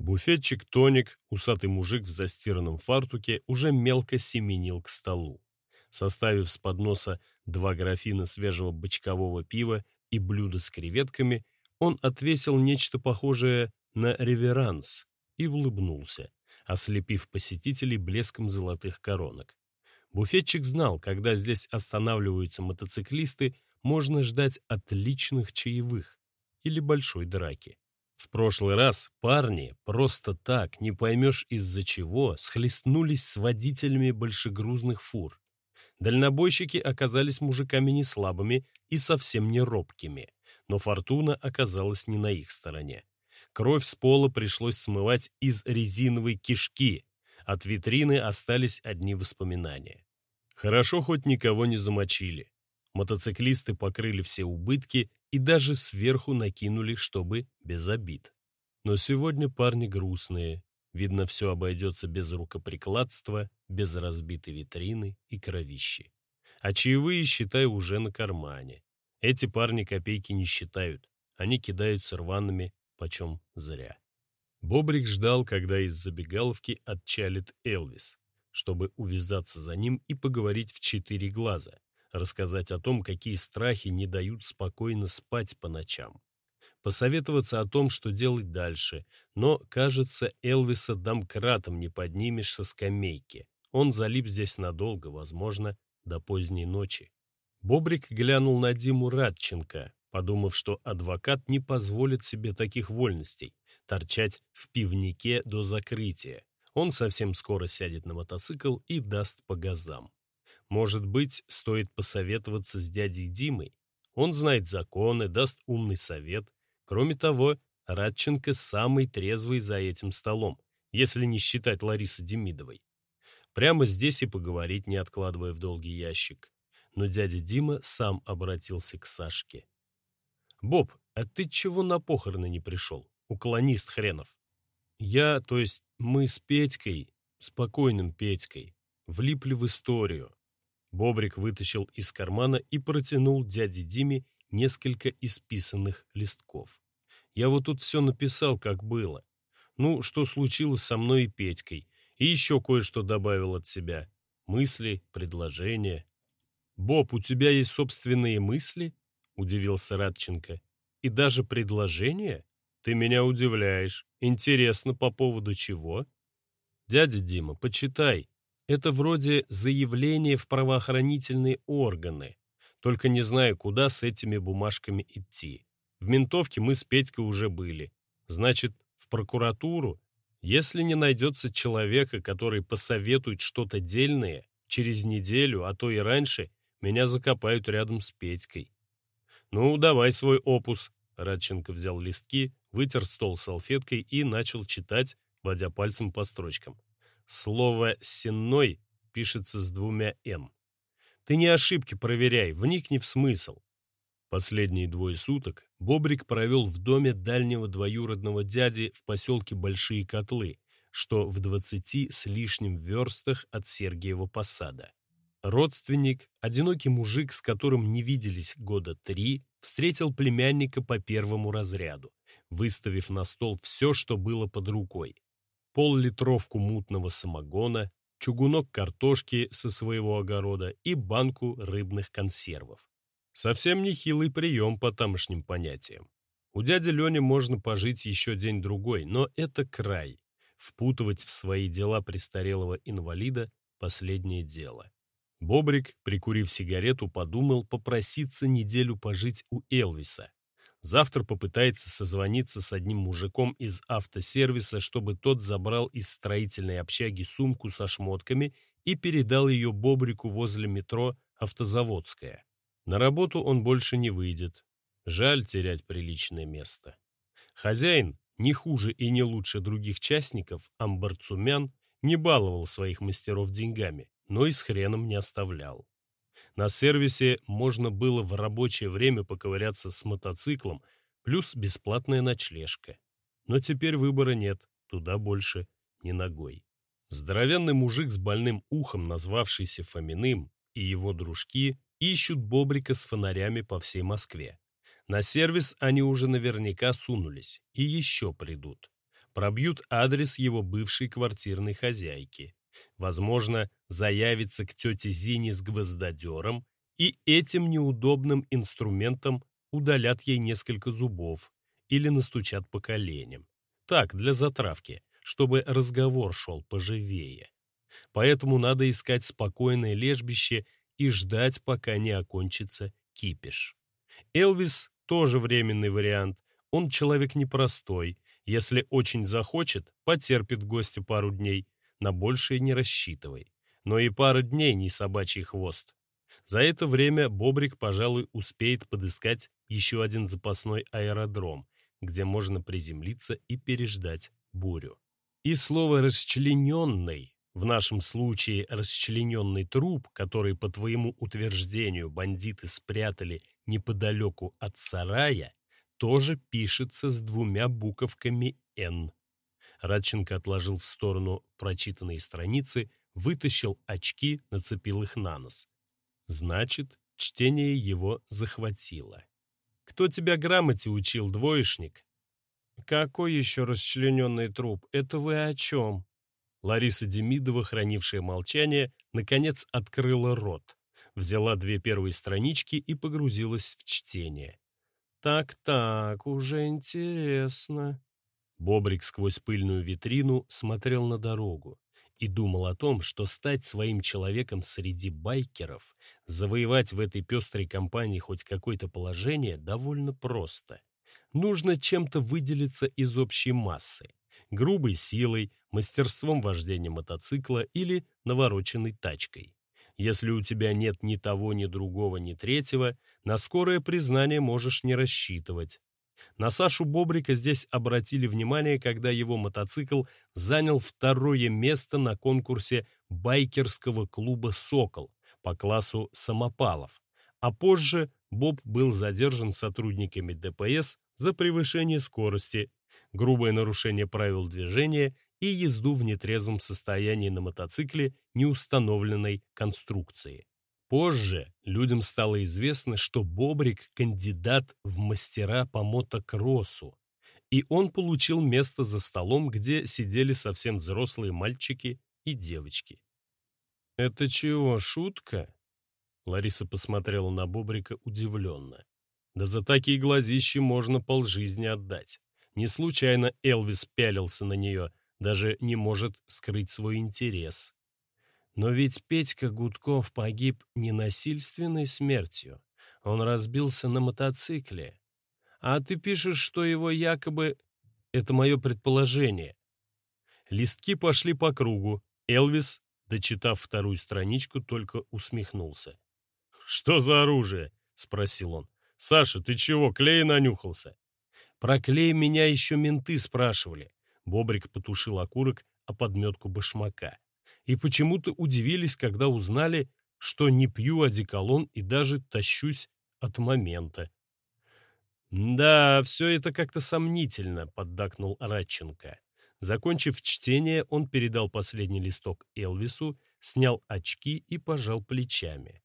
Буфетчик Тоник, усатый мужик в застиранном фартуке, уже мелко семенил к столу. Составив с подноса два графина свежего бочкового пива и блюдо с креветками, он отвесил нечто похожее на реверанс и улыбнулся, ослепив посетителей блеском золотых коронок. Буфетчик знал, когда здесь останавливаются мотоциклисты, можно ждать отличных чаевых или большой драки. В прошлый раз парни просто так, не поймешь из-за чего, схлестнулись с водителями большегрузных фур. Дальнобойщики оказались мужиками не слабыми и совсем не робкими, но фортуна оказалась не на их стороне. Кровь с пола пришлось смывать из резиновой кишки, от витрины остались одни воспоминания. Хорошо хоть никого не замочили. Мотоциклисты покрыли все убытки и даже сверху накинули, чтобы без обид. Но сегодня парни грустные. Видно, все обойдется без рукоприкладства, без разбитой витрины и кровищи. А чаевые, считай, уже на кармане. Эти парни копейки не считают. Они кидаются рваными, почем зря. Бобрик ждал, когда из забегаловки отчалит Элвис, чтобы увязаться за ним и поговорить в четыре глаза, рассказать о том, какие страхи не дают спокойно спать по ночам, посоветоваться о том, что делать дальше, но, кажется, Элвиса домкратом не поднимешь со скамейки. Он залип здесь надолго, возможно, до поздней ночи. Бобрик глянул на Диму Радченко, подумав, что адвокат не позволит себе таких вольностей, торчать в пивнике до закрытия. Он совсем скоро сядет на мотоцикл и даст по газам. Может быть, стоит посоветоваться с дядей Димой? Он знает законы, даст умный совет. Кроме того, Радченко самый трезвый за этим столом, если не считать Ларисы Демидовой. Прямо здесь и поговорить, не откладывая в долгий ящик. Но дядя Дима сам обратился к Сашке. «Боб, а ты чего на похороны не пришел? Уклонист хренов!» «Я, то есть мы с Петькой, спокойным Петькой, влипли в историю. Бобрик вытащил из кармана и протянул дяде Диме несколько исписанных листков. Я вот тут все написал, как было. Ну, что случилось со мной и Петькой. И еще кое-что добавил от себя. Мысли, предложения. «Боб, у тебя есть собственные мысли?» — удивился Радченко. «И даже предложения? Ты меня удивляешь. Интересно, по поводу чего?» «Дядя Дима, почитай. Это вроде заявление в правоохранительные органы. Только не знаю, куда с этими бумажками идти. В ментовке мы с Петькой уже были. Значит, в прокуратуру? Если не найдется человека, который посоветует что-то дельное, через неделю, а то и раньше, меня закопают рядом с Петькой. «Ну, давай свой опус». Радченко взял листки, вытер стол салфеткой и начал читать, водя пальцем по строчкам. Слово «сенной» пишется с двумя «н». Ты не ошибки проверяй, вникни в смысл. Последние двое суток Бобрик провел в доме дальнего двоюродного дяди в поселке Большие Котлы, что в двадцати с лишним верстах от Сергиева посада. Родственник, одинокий мужик, с которым не виделись года три, встретил племянника по первому разряду, выставив на стол все, что было под рукой пол-литровку мутного самогона, чугунок картошки со своего огорода и банку рыбных консервов. Совсем нехилый прием по тамошним понятиям. У дяди Лени можно пожить еще день-другой, но это край. Впутывать в свои дела престарелого инвалида – последнее дело. Бобрик, прикурив сигарету, подумал попроситься неделю пожить у Элвиса, Завтра попытается созвониться с одним мужиком из автосервиса, чтобы тот забрал из строительной общаги сумку со шмотками и передал ее Бобрику возле метро «Автозаводская». На работу он больше не выйдет. Жаль терять приличное место. Хозяин, не хуже и не лучше других частников, Амбарцумян, не баловал своих мастеров деньгами, но и с хреном не оставлял. На сервисе можно было в рабочее время поковыряться с мотоциклом, плюс бесплатная ночлежка. Но теперь выбора нет, туда больше не ногой. Здоровенный мужик с больным ухом, назвавшийся Фоминым, и его дружки ищут Бобрика с фонарями по всей Москве. На сервис они уже наверняка сунулись и еще придут. пробьют адрес его бывшей квартирной хозяйки. Возможно, заявится к тете Зине с гвоздодером и этим неудобным инструментом удалят ей несколько зубов или настучат по коленям. Так, для затравки, чтобы разговор шел поживее. Поэтому надо искать спокойное лежбище и ждать, пока не окончится кипиш. Элвис тоже временный вариант. Он человек непростой. Если очень захочет, потерпит гостя пару дней. На большее не рассчитывай. Но и пара дней не собачий хвост. За это время Бобрик, пожалуй, успеет подыскать еще один запасной аэродром, где можно приземлиться и переждать бурю. И слово «расчлененный» В нашем случае расчлененный труп, который, по твоему утверждению, бандиты спрятали неподалеку от сарая, тоже пишется с двумя буковками «Н». Радченко отложил в сторону прочитанные страницы, вытащил очки, нацепил их на нос. Значит, чтение его захватило. «Кто тебя грамоте учил, двоечник?» «Какой еще расчлененный труп? Это вы о чем?» Лариса Демидова, хранившая молчание, наконец открыла рот, взяла две первые странички и погрузилась в чтение. «Так-так, уже интересно». Бобрик сквозь пыльную витрину смотрел на дорогу и думал о том, что стать своим человеком среди байкеров, завоевать в этой пестрой компании хоть какое-то положение довольно просто. Нужно чем-то выделиться из общей массы грубой силой, мастерством вождения мотоцикла или навороченной тачкой. Если у тебя нет ни того, ни другого, ни третьего, на скорое признание можешь не рассчитывать. На Сашу Бобрика здесь обратили внимание, когда его мотоцикл занял второе место на конкурсе байкерского клуба «Сокол» по классу самопалов, а позже Боб был задержан сотрудниками ДПС за превышение скорости грубое нарушение правил движения и езду в нетрезвом состоянии на мотоцикле неустановленной конструкции. Позже людям стало известно, что Бобрик – кандидат в мастера по мотокроссу, и он получил место за столом, где сидели совсем взрослые мальчики и девочки. «Это чего, шутка?» Лариса посмотрела на Бобрика удивленно. «Да за такие глазищи можно полжизни отдать». Не случайно Элвис пялился на нее, даже не может скрыть свой интерес. Но ведь Петька Гудков погиб не насильственной смертью. Он разбился на мотоцикле. А ты пишешь, что его якобы... Это мое предположение. Листки пошли по кругу. Элвис, дочитав вторую страничку, только усмехнулся. «Что за оружие?» — спросил он. «Саша, ты чего, клей нанюхался?» Про клей меня еще менты спрашивали. Бобрик потушил окурок о подметку башмака. И почему-то удивились, когда узнали, что не пью одеколон и даже тащусь от момента. «Да, все это как-то сомнительно», — поддакнул Радченко. Закончив чтение, он передал последний листок Элвису, снял очки и пожал плечами.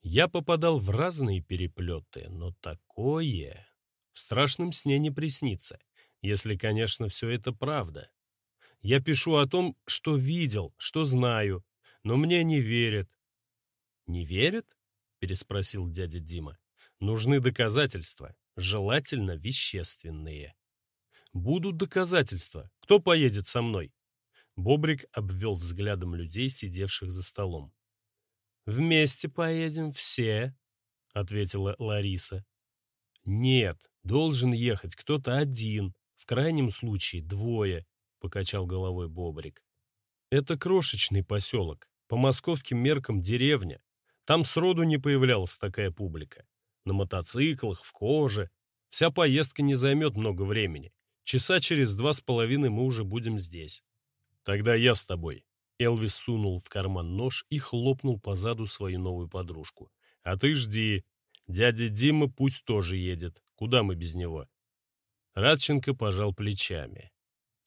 Я попадал в разные переплеты, но такое в страшном сне не приснится, если, конечно, все это правда. Я пишу о том, что видел, что знаю, но мне не верят. «Не верят?» — переспросил дядя Дима. «Нужны доказательства, желательно вещественные». «Будут доказательства. Кто поедет со мной?» Бобрик обвел взглядом людей, сидевших за столом. «Вместе поедем все», — ответила Лариса. «Нет, Должен ехать кто-то один, в крайнем случае двое, покачал головой Бобрик. Это крошечный поселок, по московским меркам деревня. Там сроду не появлялась такая публика. На мотоциклах, в коже. Вся поездка не займет много времени. Часа через два с половиной мы уже будем здесь. Тогда я с тобой. Элвис сунул в карман нож и хлопнул по заду свою новую подружку. А ты жди. Дядя Дима пусть тоже едет. Куда мы без него? Радченко пожал плечами.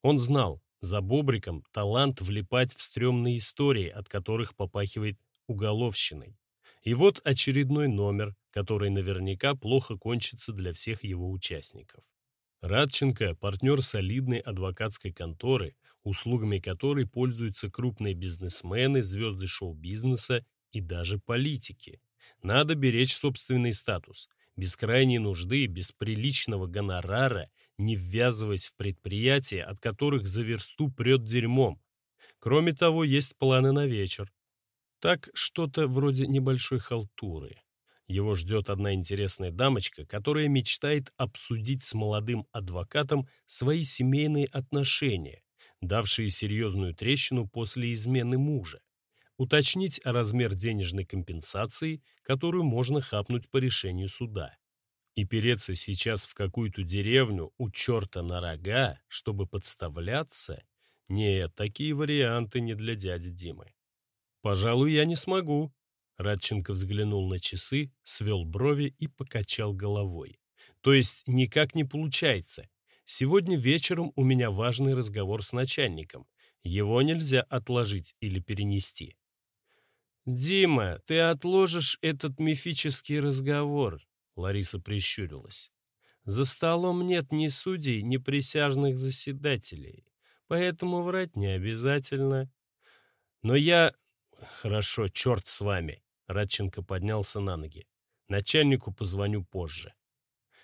Он знал, за Бобриком талант влипать в стрёмные истории, от которых попахивает уголовщиной. И вот очередной номер, который наверняка плохо кончится для всех его участников. Радченко – партнер солидной адвокатской конторы, услугами которой пользуются крупные бизнесмены, звезды шоу-бизнеса и даже политики. Надо беречь собственный статус. Без крайней нужды, без приличного гонорара, не ввязываясь в предприятия, от которых за версту прет дерьмом. Кроме того, есть планы на вечер. Так что-то вроде небольшой халтуры. Его ждет одна интересная дамочка, которая мечтает обсудить с молодым адвокатом свои семейные отношения, давшие серьезную трещину после измены мужа, уточнить размер денежной компенсации, которую можно хапнуть по решению суда. И переться сейчас в какую-то деревню у черта на рога, чтобы подставляться? Нет, такие варианты не для дяди Димы. «Пожалуй, я не смогу», Радченко взглянул на часы, свел брови и покачал головой. То есть никак не получается. Сегодня вечером у меня важный разговор с начальником. Его нельзя отложить или перенести. «Дима, ты отложишь этот мифический разговор», — Лариса прищурилась. «За столом нет ни судей, ни присяжных заседателей, поэтому врать не обязательно. Но я... Хорошо, черт с вами. Радченко поднялся на ноги. Начальнику позвоню позже.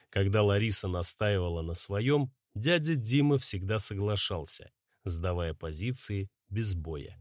Когда Лариса настаивала на своем, дядя Дима всегда соглашался, сдавая позиции без боя.